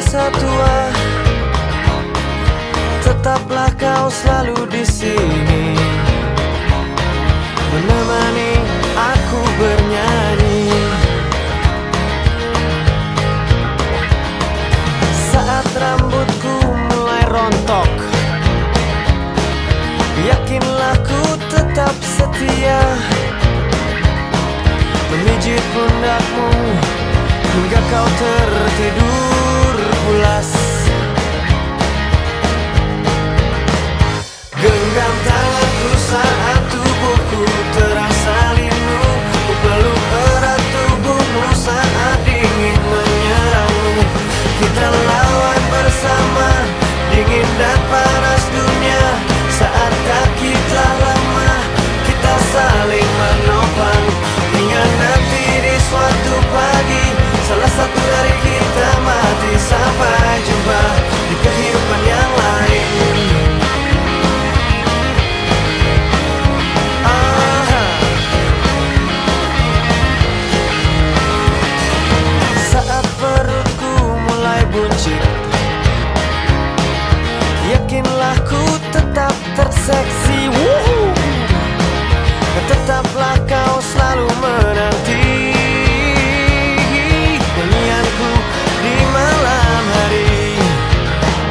masa tua. Tetaplah kau selalu di sini. Menemani aku bernyanyi. Saat rambutku mulai rontok Yakinlah ku tetap setia. Memijit pundakmu Hingga kau tertidur buncit Yakinlah ku tetap terseksi. Woohoo. Tetaplah kau selalu menanti. Nyanyianku di malam hari.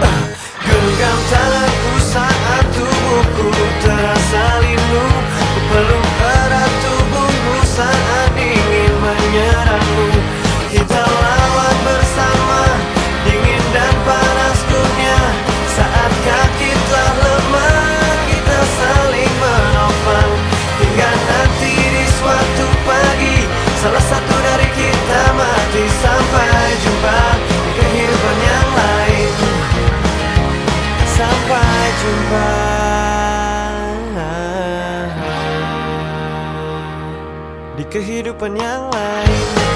Ah, Genggam tanganku saat tubuhku terasa linu Ku erat tubuhmu saat dingin menyerangmu. Kita kehidupan yang lain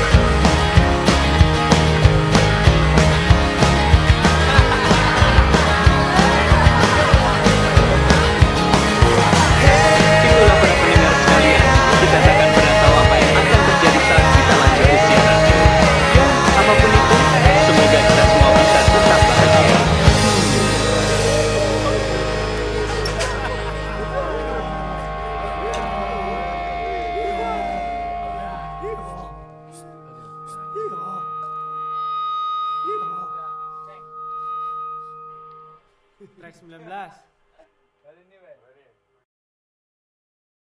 2019